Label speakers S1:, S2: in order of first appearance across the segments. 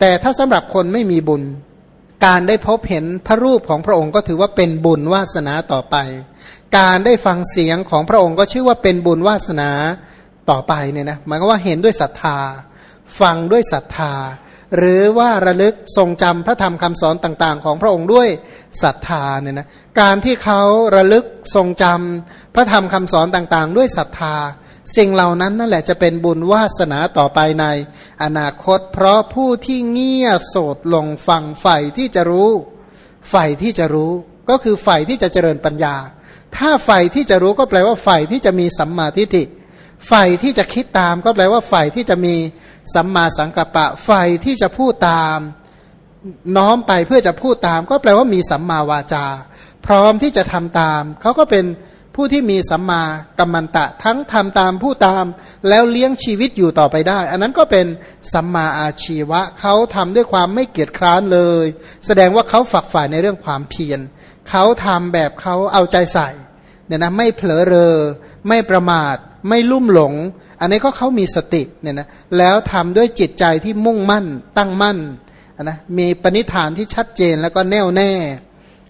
S1: แต่ถ้าสำหรับคนไม่มีบุญ การได้พบเห็นพระรูปของพระองค์ก็ถือว่าเป็นบุญวาสนาต่อไป การได้ฟังเสียงของพระองค์ก็ชื่อว่าเป็นบุญวาสนาต่อไปเนี่ยนะหมายก็ว่าเห็นด้วยศรัทธา ฟังด้วยศรัทธา หรือว่าระลึกทรงจำพระธรรมคำสอนต่างๆ ของพระองค์ด้วยศรัทธาเนี่ยนะการที่เขาระลึกทรงจำพระธรรมคำสอนต่างๆ ด้วยศรัทธา สิ่งเหล่านั้นนั่นแหละจะเป็นบุญวาสนาต่อไปใน อนาคต เพราะผู้ที่เงียโสดลงฟังใฝ่ที่จะรู้ใฝ่ที่จะรู้ ก็คือใฝ่ที่จะเจริญปัญญา ถ้าใฝ่ที่จะรู้ก็แปลว่าใฝ่ที่จะมีสัมมาทิฏฐิฝ่ที่จะคิดตามก็แปลว่าฝ่ที่จะมีสัมมาสังกัปปะฝ่ที่จะพูดตาม น้อมไปเพื่อจะพูดตาม ก็แปลว่ามีสัมมาวาจา พร้อมที่จะทำตามเขาก็เป็น ผู้ที่มีสัมมากัมมันตะทั้งทำตามผู้ตาม แล้วเลี้ยงชีวิตอยู่ต่อไปได้ อันนั้นก็เป็นสัมมาอาชีวะเขาทำด้วยความไม่เกียจคร้านเลย แสดงว่าเขาฝักฝ่ายในเรื่องความเพียรเขาทำแบบเขาเอาใจใส่เนี่ยนะไม่เผลอเรอ ไม่ประมาท ไม่ลุ่มหลง อันนี้ก็เขามีสติเนี่ยนะแล้วทำด้วยจิตใจที่มุ่งมั่น ตั้งมั่นนะมีปณิธานที่ชัดเจนแล้วก็แน่วแน่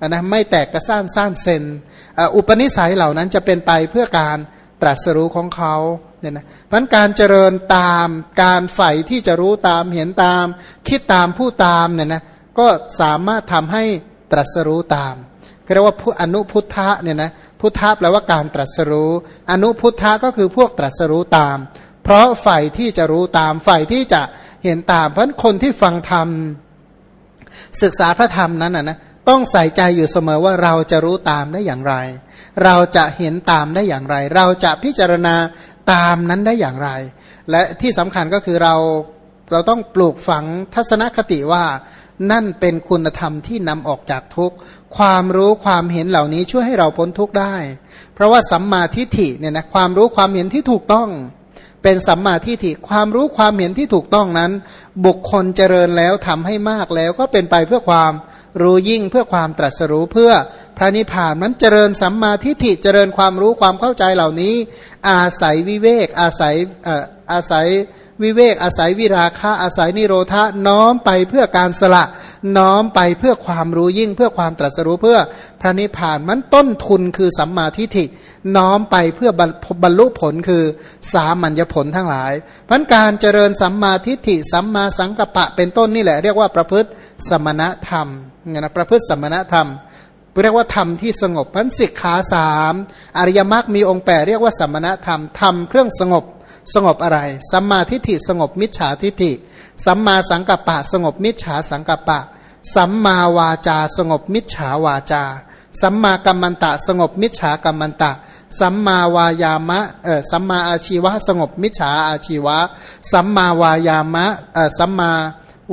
S1: นะไม่แตกกระซ่านซ่านเซน อุปนิสัยเหล่านั้นจะเป็นไปเพื่อการตรัสรู้ของเขาเนี่ยนะเพราะการเจริญตามการใฝ่ที่จะรู้ตามเห็นตาม คิดตามผู้ตามเนี่ยนะก็สามารถทำให้ตรัสรู้ตามเรียกว่าผู้อนุพุทธะเนี่ยนะพุทธะแปลว่าการตรัสรู้ อนุพุทธะก็คือพวกตรัสรู้ตาม เพราะฝ่ายที่จะรู้ตามฝ่ายที่จะเห็นตาม เพราะคนที่ฟังธรรมศึกษาพระธรรมนั้นนะนะ ต้องใส่ใจอยู่เสมอว่าเราจะรู้ตามได้อย่างไร เราจะเห็นตามได้อย่างไร เราจะพิจารณาตามนั้นได้อย่างไร และที่สำคัญก็คือเราเราต้องปลูกฝังทัศนคติว่านั่นเป็นคุณธรรมที่นำออกจากทุกข์ ความรู้ความเห็นเหล่านี้ช่วยให้เราพ้นทุกข์ได้ เพราะว่าสัมมาทิฏฐิเนี่ยนะความรู้ความเห็นที่ถูกต้อง เป็นสัมมาทิฏฐิความรู้ความเห็นที่ถูกต้องนั้น บุคคลเจริญแล้วทำให้มากแล้วก็เป็นไปเพื่อความ รู้ยิ่งเพื่อความตรัสรู้เพื่อพระนิพพานนั้นเจริญสัมมาทิฏฐิเจริญความรู้ความเข้าใจเหล่านี้ อาศัยวิเวก อาศัยอาศัยวิเวก อาศัยวิราคะอาศัยนิโรธาน้อมไปเพื่อการสละน้อมไปเพื่อความรู้ยิ่งเพื่อความตรัสรู้เพื่อพระนิพพานมันต้นทุนคือสัมมาทิฏฐิน้อมไปเพื่อบรรลุผลคือสามัญญผลทั้งหลายพันการเจริญสัมมาทิฏฐิสัมมาสังกัปปะเป็นต้นนี่แหละเรียกว่าประพฤติสมณธรรม เนี่ยนะประพฤติสมณธรรมเรียกว่าธรรมที่สงบพันสิกขาสามอริยมรรคมีองค์แปดเรียกว่าสมณธรรมธรรมเครื่องสงบสงบอะไรสัมมาทิฏฐิสงบมิจฉาทิฏฐิสัมมาสังกัปปะ สงบมิจฉาสังกัปปะ สัมมาวาจา สงบมิจฉาวาจา สัมมากัมมันตะ สงบมิจฉากัมมันตะ สัมมาวายามะเออสัมมาอาชีวะ สงบมิจฉาอาชีวะ สัมมาวายามะเออสัมมา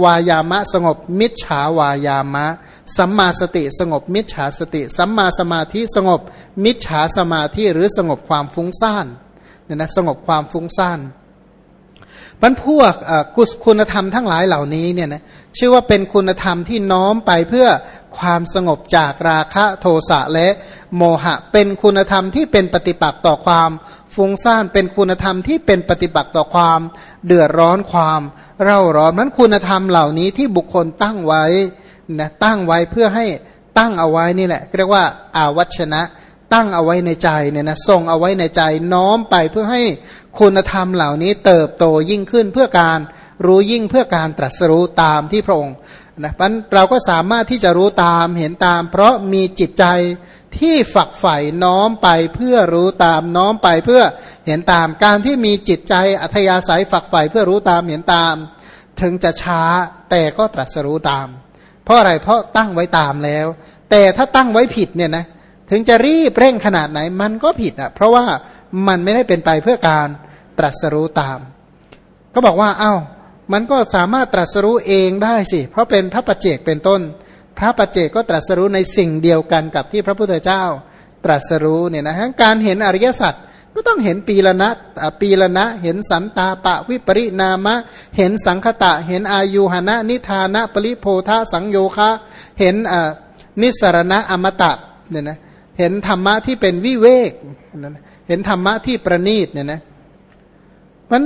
S1: วายามะสงบมิจฉาวายามะ สัมมาสติสงบมิจฉาสติ สัมมาสมาธิสงบมิจฉาสมาธิหรือสงบความฟุ้งซ่านเนี่ยนะสงบความฟุ้งซ่านมันพวกกุศคุณธรรมทั้งหลายเหล่านี้เนี่ยนะชื่อว่าเป็นคุณธรรมที่น้อมไปเพื่อ ความสงบจากราคะโทสะและโมหะ เป็นคุณธรรมที่เป็นปฏิปักษ์ต่อความฟุ้งซ่านเป็นคุณธรรมที่เป็นปฏิปักษ์ต่อความ เดือดร้อนความเร่าร้อนนั้นคุณธรรมเหล่านี้ที่บุคคลตั้งไว้นะตั้งไว้เพื่อให้ตั้งเอาไว้นี่แหละเรียกว่าอาวัชนะตั้งเอาไว้ในใจเนี่ยนะทรงเอาไว้ในใจน้อมไปเพื่อให้คุณธรรมเหล่านี้เติบโตยิ่งขึ้นเพื่อการรู้ยิ่งเพื่อการตรัสรู้ตามที่พระองค์ นะเพราะเราก็สามารถที่จะรู้ตามเห็นตาม เพราะมีจิตใจที่ฝักใฝ่น้อมไปเพื่อรู้ตามน้อมไปเพื่อเห็นตาม การที่มีจิตใจอัธยาศัยฝักใฝ่เพื่อรู้ตามเห็นตาม ถึงจะช้าแต่ก็ตรัสรู้ตาม เพราะอะไรเพราะตั้งไว้ตามแล้ว แต่ถ้าตั้งไว้ผิดเนี่ยนะถึงจะรีบเร่งขนาดไหนมันก็ผิดอะ เพราะว่ามันไม่ได้เป็นไปเพื่อการตรัสรู้ตาม ก็บอกว่าเอา้า มันก็สามารถตรัสรู้เองได้สิ เพราะเป็นพระประเจกเป็นต้น พระประเจกก็ตรัสรู้ในสิ่งเดียวกันกับที่พระพุทธเจ้า ตรัสรู้เนี่ยนะการเห็นอริยสัจก็ต้องเห็นปีละนะปีละนะ เห็นสันตาปะวิปริณามะ เห็นสังคตะ เห็นอายุหนะนิธานะปริโพธาสังโยคะ เห็นนิสรณะอมตะเนี่ยนะเห็นธรรมะที่เป็นวิเวกเห็นธรรมะที่ประณีตเนี่ยนะมัน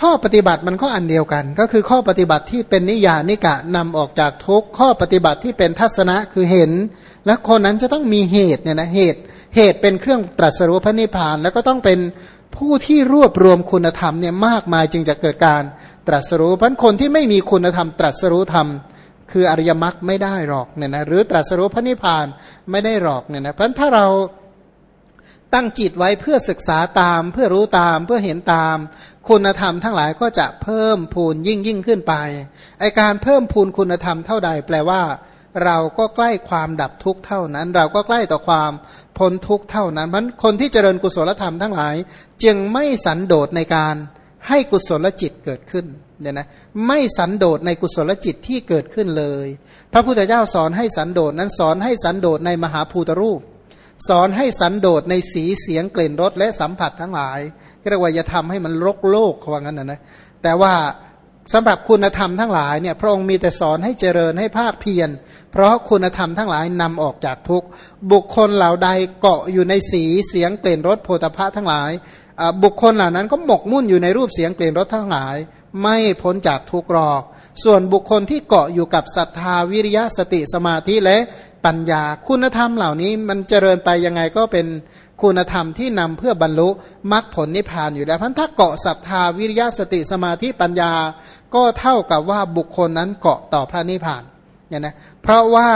S1: ข้อปฏิบัติมันก็อันเดียวกัน ก็คือข้อปฏิบัติที่เป็นนิยานิกะนำออกจากทุกข้อปฏิบัติที่เป็นทัศนะคือเห็น และคนนั้นจะต้องมีเหตุเนี่ยนะเหตุเหตุเป็นเครื่องตรัสรู้พระนิพพาน แล้วก็ต้องเป็นผู้ที่รวบรวมคุณธรรมเนี่ยมากมายจึงจะเกิดการตรัสรู้เพราะคนที่ไม่มีคุณธรรมตรัสรู้ธรรม คืออริยมรรคไม่ได้หรอกเนี่ยนะหรือตรัสรู้พระนิพพานไม่ได้หรอกเนี่ยนะเพราะถ้าเรา ตั้งจิตไว้เพื่อศึกษาตาม เพื่อรู้ตามเพื่อเห็นตาม คุณธรรมทั้งหลายก็จะเพิ่มพูนยิ่งยิ่งขึ้นไปไอการเพิ่มพูนคุณธรรมเท่าใด แปลว่า เราก็ใกล้ความดับทุกข์เท่านั้น เราก็ใกล้ต่อความพ้นทุกข์เท่านั้นเพราะคนที่เจริญกุศลธรรมทั้งหลาย จึงไม่สันโดษในการให้กุศลจิตเกิดขึ้นเนี่ยนะไม่สันโดษในกุศลจิตที่เกิดขึ้นเลย พระพุทธเจ้าสอนให้สันโดษนั้นสอนให้สันโดษในมหาภูตรูป สอนให้สันโดษในสีเสียงกลิ่นรสและสัมผัสทั้งหลายเรียกว่าอย่าทำให้มันรกโลกเขาว่างั้นนะนะแต่ว่าสำหรับคุณธรรมทั้งหลายเนี่ยพระองค์มีแต่สอนให้เจริญให้ภาคเพียรเพราะคุณธรรมทั้งหลายนำออกจากทุกบุคคลเหล่าใดเกาะอยู่ในสีเสียงกลิ่นรสโพธพะทั้งหลาย บุคคลเหล่านั้นก็หมกมุ่นอยู่ในรูปเสียงกลิ่นรสทั้งหลาย ไม่พ้นจากทุกรอก ส่วนบุคคลที่เกาะอยู่กับศรัทธาวิริยะสติสมาธิและ ปัญญาคุณธรรมเหล่านี้มันเจริญไปยังไงก็เป็นคุณธรรมที่นำเพื่อบรรลุมรรคผลนิพพานอยู่แล้วพันถ้าเกาะศรัทธาวิริยะสติสมาธิปัญญา ก็เท่ากับว่าบุคคลนั้นเกาะต่อพระนิพพานเนี่ยนะเพราะว่า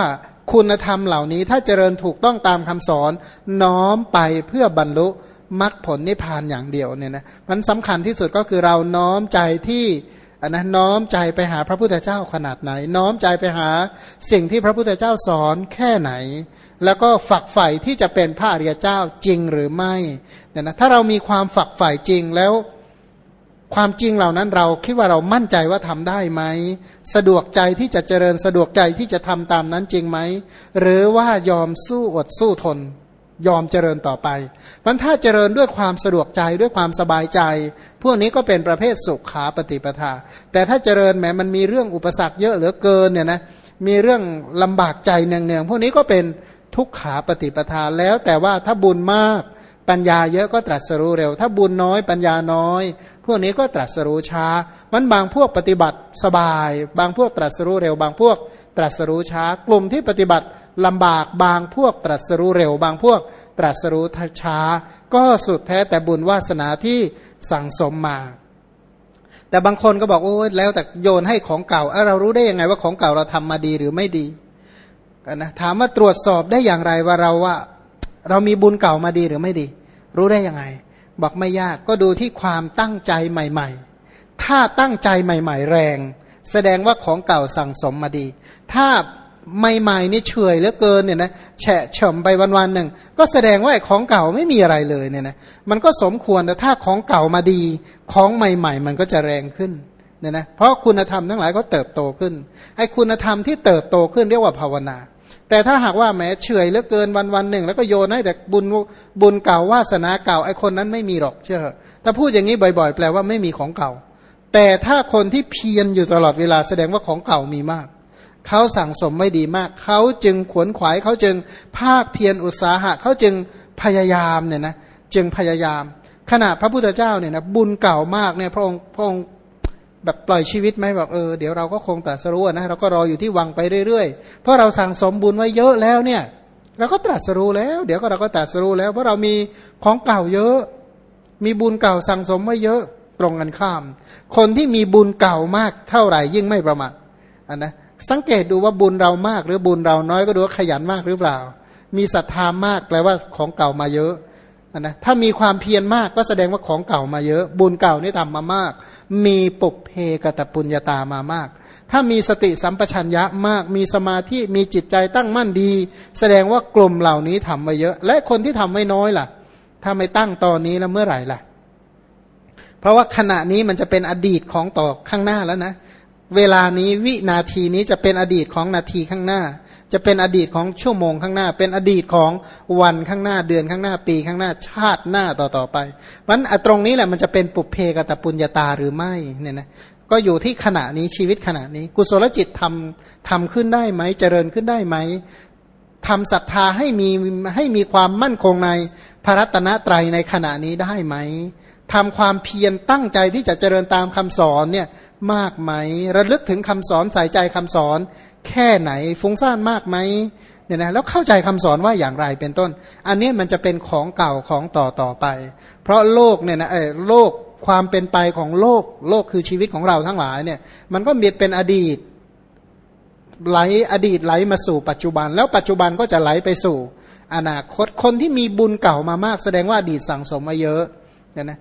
S1: คุณธรรมเหล่านี้ถ้าเจริญถูกต้องตามคำสอนน้อมไปเพื่อบรรลุมรรคผลนิพพานอย่างเดียวเนี่ยนะมันสำคัญที่สุดก็คือเราน้อมใจที่ อันนะน้อมใจไปหาพระพุทธเจ้าขนาดไหน น้อมใจไปหาสิ่งที่พระพุทธเจ้าสอนแค่ไหน แล้วก็ฝักใฝ่ที่จะเป็นพระอริยเจ้าจริงหรือไม่เนี่ยนะถ้าเรามีความฝักใฝ่จริงแล้ว ความจริงเหล่านั้นเราคิดว่าเรามั่นใจว่าทำได้ไหมสะดวกใจที่จะเจริญสะดวกใจที่จะทำตามนั้นจริงไหมหรือว่ายอมสู้อดสู้ทน ยอมเจริญต่อไปมันถ้าเจริญด้วยความสะดวกใจด้วยความสบายใจ พวกนี้ก็เป็นประเภทสุขขาปฏิปทา แต่ถ้าเจริญแม้มันมีเรื่องอุปสรรคเยอะเหลือเกินเนี่ยนะ มีเรื่องลำบากใจเนืองๆ พวกนี้ก็เป็นทุกขาปฏิปทา แล้วแต่ว่าถ้าบุญมากปัญญาเยอะก็ตรัสรู้เร็ว ถ้าบุญน้อยปัญญาน้อย พวกนี้ก็ตรัสรู้ช้า มันบางพวกปฏิบัติสบาย บางพวกตรัสรู้เร็ว บางพวกตรัสรู้ช้า กลุ่มที่ปฏิบัติ ลำบากบางพวกตรัสรู้เร็ว บางพวกตรัสรู้ช้า ก็สุดแท้แต่บุญวาสนาที่สั่งสมมา แต่บางคนก็บอกโอ้แล้วแต่โยนให้ของเก่าเรารู้ได้ยังไงว่าของเก่าเราทำมาดีหรือไม่ดีนะถามว่าตรวจสอบได้อย่างไรว่าเราว่า เรามีบุญเก่ามาดีหรือไม่ดี รู้ได้ยังไง บอกไม่ยากก็ดูที่ความตั้งใจใหม่ ๆ ถ้าตั้งใจใหม่ ๆ แรง แสดงว่าของเก่าสั่งสมมาดี ถ้า ใหม่ๆนี่เฉยเหลือเกินเนี่ยนะแฉะเฉมไปวันๆหนึ่งก็แสดงว่าของเก่าไม่มีอะไรเลยเนี่ยนะมันก็สมควรแต่ถ้าของเก่ามาดีของใหม่ ๆ มันก็จะแรงขึ้นเนี่ยนะเพราะคุณธรรมทั้งหลายก็เติบโตขึ้นไอ้คุณธรรมที่เติบโตขึ้นเรียกว่าภาวนา แต่ถ้าหากว่าแม้เฉยเหลือเกินวันวันหนึ่ง แล้วก็โยนให้แต่บุญบุญเก่าวาสนาเก่าไอ้คนนั้นไม่มีหรอกเชื่อถ้าพูดอย่างนี้บ่อย ๆ แปลว่าไม่มีของเก่า แต่ถ้าคนที่เพียรอยู่ตลอดเวลาแสดงว่าของเก่ามีมาก เขาสั่งสมไม่ดีมาก เขาจึงขวนขวายเขาจึงภาคเพียรอุตสาหะ เขาจึงพยายามเนี่ยนะจึงพยายาม ขณะพระพุทธเจ้าเนี่ยนะบุญเก่ามากเนี่ยพระองค์พระองค์แบบปล่อยชีวิตไหมบอกเออเดี๋ยวเราก็คงตรัสรู้นะเราก็รออยู่ที่วังไปเรื่อยๆ เพราะเราสั่งสมบุญไว้เยอะแล้วเนี่ย เราก็ตรัสรู้แล้ว เดี๋ยวก็เราก็ตรัสรู้แล้ว เพราะเรามีของเก่าเยอะ มีบุญเก่าสั่งสมไว้เยอะตรงกันข้าม คนที่มีบุญเก่ามากเท่าไหร่ยิ่งไม่ประมาทอันนะ สังเกตดูว่าบุญเรามากหรือบุญเราน้อยก็ดูว่าขยันมากหรือเปล่า มีศรัทธามากแปลว่าของเก่ามาเยอะนะถ้ามีความเพียรมากก็แสดงว่าของเก่ามาเยอะ บุญเก่านี่ทำมามาก มีปุเพกตปุญญาตามามาก ถ้ามีสติสัมปชัญญะมาก มีสมาธิมีจิตใจตั้งมั่นดี แสดงว่ากลุ่มเหล่านี้ทำมาเยอะ และคนที่ทำไม่น้อยล่ะ ถ้าไม่ตั้งตอนนี้แล้วเมื่อไหร่ล่ะ เพราะว่าขณะนี้มันจะเป็นอดีตของต่อข้างหน้าแล้วนะ เวลานี้วินาทีนี้จะเป็นอดีตของนาทีข้างหน้า จะเป็นอดีตของชั่วโมงข้างหน้า เป็นอดีตของวันข้างหน้าเดือนข้างหน้าปีข้างหน้าชาติหน้าต่อต่อไปมันตรงนี้แหละมันจะเป็นปุเพกตปุญญาตาหรือไม่เนี่ยนะก็อยู่ที่ขณะนี้ชีวิตขณะนี้ กุศลจิตทำทำขึ้นได้ไหมเจริญขึ้นได้ไหมทำศรัทธาให้มีให้มีความมั่นคงในพระรัตนตรัยในขณะนี้ได้ไหม ทำความเพียรตั้งใจที่จะเจริญตามคำสอนเนี่ยมากไหม ระลึกถึงคำสอนใส่ใจคำสอน แค่ไหนฟุ้งซ่านมากไหมเนี่ยนะแล้วเข้าใจคำสอนว่าอย่างไรเป็นต้น อันนี้มันจะเป็นของเก่าของต่อต่อไป เพราะโลกเนี่ยนะเออโลกความเป็นไปของโลกโลกคือชีวิตของเราทั้งหลายเนี่ยมันก็มีเป็นอดีตไหลอดีตไหลมาสู่ปัจจุบัน แล้วปัจจุบันก็จะไหลไปสู่ อนาคตคนที่มีบุญเก่ามามาก แสดงว่าอดีตสั่งสมมาเยอะเนี่ยนะ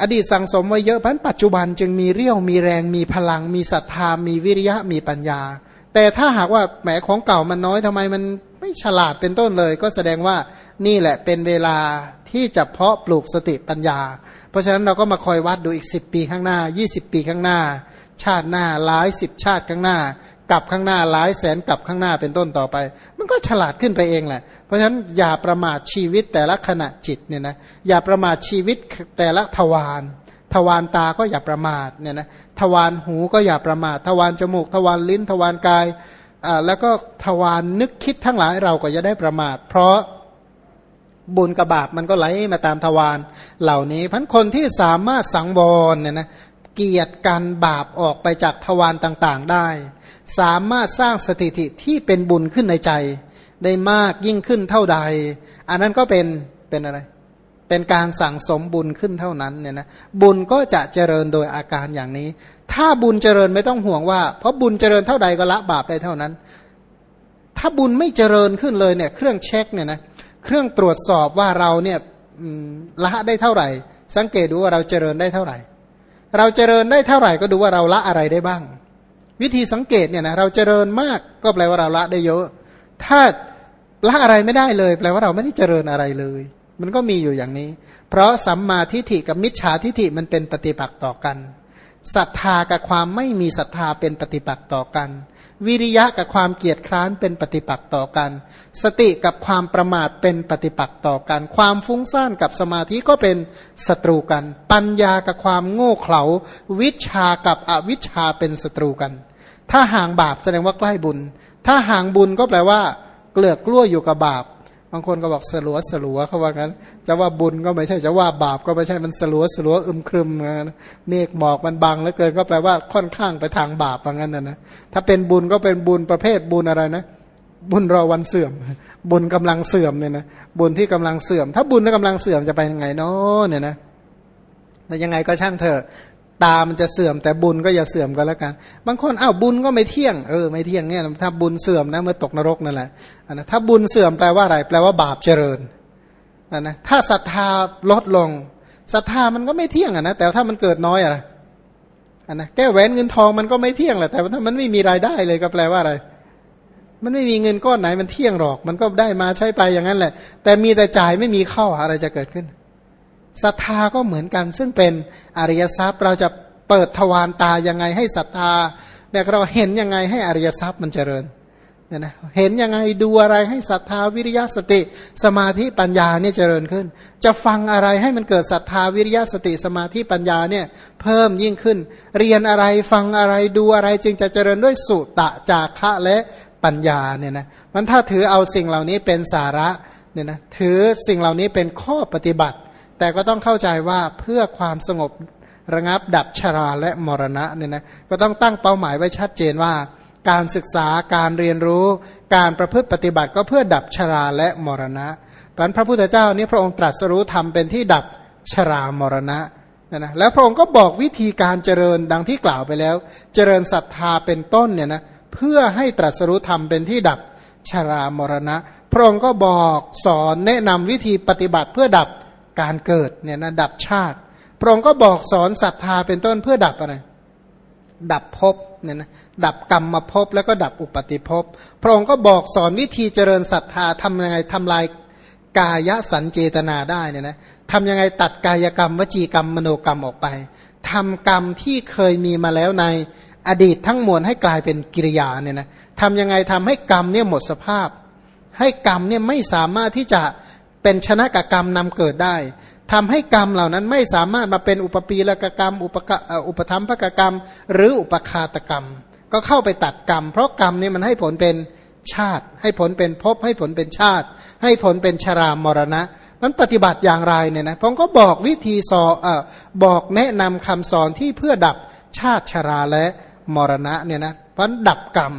S1: อดีตสั่งสมไว้เยอะพันปัจจุบันจึงมีเรี่ยวมีแรงมีพลัง มีศรัทธามีวิริยะมีปัญญา แต่ถ้าหากว่าแหมของเก่ามันน้อยทำไมมันไม่ฉลาดเป็นต้นเลย ก็แสดงว่านี่แหละเป็นเวลาที่จะเพาะปลูกสติปัญญา เพราะฉะนั้นเราก็มาคอยวัดดูอีกสิบปีข้างหน้ายี่สิบปีข้างหน้า ชาติหน้าหลายสิบชาติข้างหน้า กับข้างหน้าหลายแสนกับข้างหน้าเป็นต้นต่อไป มันก็ฉลาดขึ้นไปเองแหละ เพราะฉะนั้นอย่าประมาทชีวิตแต่ละขณะจิตเนี่ยนะอย่าประมาทชีวิตแต่ละทวารทวารตาก็อย่าประมาทเนี่ยนะทวารหูก็อย่าประมาท ทวารจมูก ทวารลิ้น ทวารกายอ่าแล้วก็ทวารนนึกคิดทั้งหลายเราก็จะได้ประมาท เพราะบุญกับบาปมันก็ไหลมาตามทวารเหล่านี้พันคนที่สามารถสังวรเนี่ยนะ เกียรติการบาปออกไปจากทวารต่างๆได้ สามารถสร้างสถิติที่เป็นบุญขึ้นในใจ ได้มากยิ่งขึ้นเท่าใด อันนั้นก็เป็นเป็นอะไร เป็นการสั่งสมบุญขึ้นเท่านั้นเนี่ยนะบุญก็จะเจริญโดยอาการอย่างนี้ ถ้าบุญเจริญไม่ต้องห่วงว่า เพราะบุญเจริญเท่าใดก็ละบาปได้เท่านั้น ถ้าบุญไม่เจริญขึ้นเลยเนี่ยเครื่องเช็คเนี่ยนะเครื่องตรวจสอบว่าเราเนี่ยละได้เท่าไหร่ สังเกตดูว่าเราเจริญได้เท่าไหร่ เราเจริญได้เท่าไหร่ก็ดูว่าเราละอะไรได้บ้าง วิธีสังเกตเนี่ยนะเราเจริญมากก็แปลว่าเราละได้เยอะ ถ้าละอะไรไม่ได้เลย แปลว่าเราไม่ได้เจริญอะไรเลย มันก็มีอยู่อย่างนี้ เพราะสัมมาทิฏฐิกับมิจฉาทิฏฐิมันเป็นปฏิปักษ์ต่อกัน ศรัทธากับความไม่มีศรัทธาเป็นปฏิปักษ์ต่อกัน วิริยะกับความเกียจคร้านเป็นปฏิปักษ์ต่อกัน สติกับความประมาทเป็นปฏิปักษ์ต่อกัน ความฟุ้งซ่านกับสมาธิก็เป็นศัตรูกัน ปัญญากับความโง่เขลา วิชากับอวิชาเป็นศัตรูกัน ถ้าห่างบาปแสดงว่าใกล้บุญ ถ้าห่างบุญก็แปลว่า เกลือกกล้วอยู่กับบาป บางคนก็บอกสลัวสลัวเขาว่างั้น จะว่าบุญก็ไม่ใช่จะว่าบาปก็ไม่ใช่มันสลัวสลัวอึมครึมนเมฆหมอกมันบังแล้วเกินก็แปลว่าค่อนข้างไปทางบาปว่างั้นนะนะถ้าเป็นบุญก็เป็นบุญประเภทบุญอะไรนะบุญรอวันเสื่อม บุญกำลังเสื่อมเนี่ยนะบุญที่กำลังเสื่อม ถ้าบุญที่กำลังเสื่อมจะไปยังไงเนาะเนี่ยนะแต่ยังไงก็ช่างเถอะ ตามันจะเสื่อมแต่บุญก็อย่าเสื่อมก็แล้วกัน บางคนอ้าวบุญก็ไม่เที่ยงเออไม่เที่ยงเนี่ยถ้าบุญเสื่อมนะเมื่อตกนรกนั่นแหละนะถ้าบุญเสื่อมแปลว่าอะไรแปลว่าบาปเจริญนะถ้าศรัทธาลดลงศรัทธามันก็ไม่เที่ยงอะนะแต่ถ้ามันเกิดน้อยอะไรอันนะแก้แหวนเงินทองมันก็ไม่เที่ยงแหละแต่ถ้ามันไม่มีรายได้เลยก็แปลว่าอะไร มันไม่มีเงินก้อนไหนมันเที่ยงหรอก มันก็ได้มาใช้ไปอย่างนั้นแหละ แต่มีแต่จ่ายไม่มีเข้าอะไรจะเกิดขึ้น ศรัทธาก็เหมือนกัน ซึ่งเป็นอริยทรัพย์เราจะเปิดทวารตายังไงให้ศรัทธาเนี่ยเราเห็นยังไงให้อริยทรัพย์มันเจริญเนี่ยนะเห็นยังไงดูอะไรให้ศรัทธาวิริยะสติ สมาธิปัญญาเนี่ยเจริญขึ้น จะฟังอะไรให้มันเกิดศรัทธาวิริยะสติสมาธิปัญญาเนี่ยเพิ่มยิ่งขึ้น เรียนอะไรฟังอะไรดูอะไรจึงจะเจริญด้วยสุตะจาคะและปัญญาเนี่ยนะมันถ้าถือเอาสิ่งเหล่านี้เป็นสาระเนี่ยนะถือสิ่งเหล่านี้เป็นข้อปฏิบัติ แต่ก็ต้องเข้าใจว่าเพื่อความสงบระงับดับชราและมรณะเนี่ยนะก็ต้องตั้งเป้าหมายไว้ชัดเจนว่า การศึกษาการเรียนรู้ การประพฤติปฏิบัติก็เพื่อดับชราและมรณะดังพระพุทธเจ้านี่พระองค์ตรัสรู้ธรรมเป็นที่ดับชรามรณะนะนะแล้วพระองค์ก็บอกวิธีการเจริญดังที่กล่าวไปแล้ว เจริญศรัทธาเป็นต้นเนี่ยนะเพื่อให้ตรัสรู้ธรรมเป็นที่ดับชรามรณะ พระองค์ก็บอกสอนแนะนำวิธีปฏิบัติเพื่อดับ การเกิดเนี่ยนะดับชาติ พระองค์ก็บอกสอนศรัทธาเป็นต้นเพื่อดับอะไร ดับภพเนี่ยนะดับกรรมมาภพแล้วก็ดับอุปติภพ พระองค์ก็บอกสอนวิธีเจริญศรัทธาทำยังไงทำลายกายสันเจตนาได้เนี่ยนะทำยังไงตัดกายกรรม วจีกรรมมโนกรรมออกไปทำกรรมที่เคยมีมาแล้วในอดีตทั้งมวลให้กลายเป็นกิริยาเนี่ยนะทำยังไงทำให้กรรมเนี่ยหมดสภาพ ให้กรรมเนี่ยไม่สามารถที่จะ เป็นชนะกกรรมนำเกิดได้ทำให้กรรมเหล่านั้นไม่สามารถมาเป็นอุปปีละกกรรม อุปกอุปธรรมภกกรรม หรืออุปคาตกรรม ก็เข้าไปตัดกรรม เพราะกรรมนี่มันให้ผลเป็นชาติ ให้ผลเป็นภพให้ผลเป็นชาติ ให้ผลเป็นชรามรณะ มันปฏิบัติอย่างไรเนี่ยนะผมก็บอกวิธีสอนอบอกแนะนำคำสอนที่เพื่อดับชาติชราและมรณะเนี่ยนะเพราะดับกรรม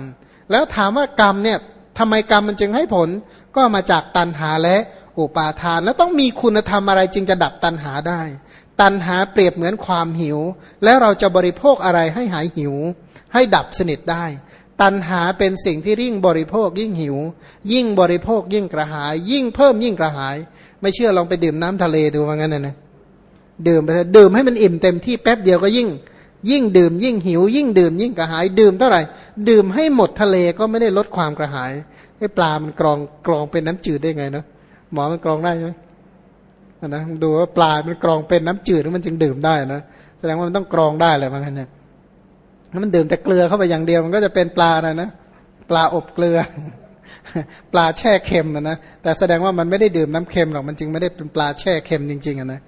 S1: แล้วถามว่ากรรมเนี่ยทำไมกรรมมันจึงให้ผลก็มาจากตัณหาและ อุปาทาน แล้วต้องมีคุณธรรมอะไรจึงจะดับตัณหาได้ ตัณหาเปรียบเหมือนความหิว แล้วเราจะบริโภคอะไรให้หายหิว ให้ดับสนิทได้ ตัณหาเป็นสิ่งที่ยิ่งบริโภคยิ่งหิว ยิ่งบริโภคยิ่งกระหาย ยิ่งเพิ่มยิ่งกระหาย ไม่เชื่อลองไปดื่มน้ำทะเลดูว่างั้นนะนะดื่มไปดื่มให้มันอิ่มเต็มที่แป๊บเดียวก็ยิ่ง ยิ่งดื่ม ยิ่งหิว ยิ่งดื่ม ยิ่งกระหาย ดื่มเท่าไหร่ ดื่มให้หมดทะเลก็ไม่ได้ลดความกระหายไอ้ปลามันกรองกรองเป็นน้ำจืดได้ไงเนาะ หมอมันกรองได้ใช่ไหมนะดูว่าปลามันกรองเป็นน้ำจืดแล้วมันจึงดื่มได้นะแสดงว่ามันต้องกรองได้เลยมันเนี่ยถ้ามันดื่มแต่เกลือเข้าไปอย่างเดียวมันก็จะเป็นปลานะนะปลาอบเกลือ ปลาแช่เค็มนะนะแต่แสดงว่ามันไม่ได้ดื่มน้ำเค็มหรอกมันจึงไม่ได้เป็นปลาแช่เค็มจริงๆนะ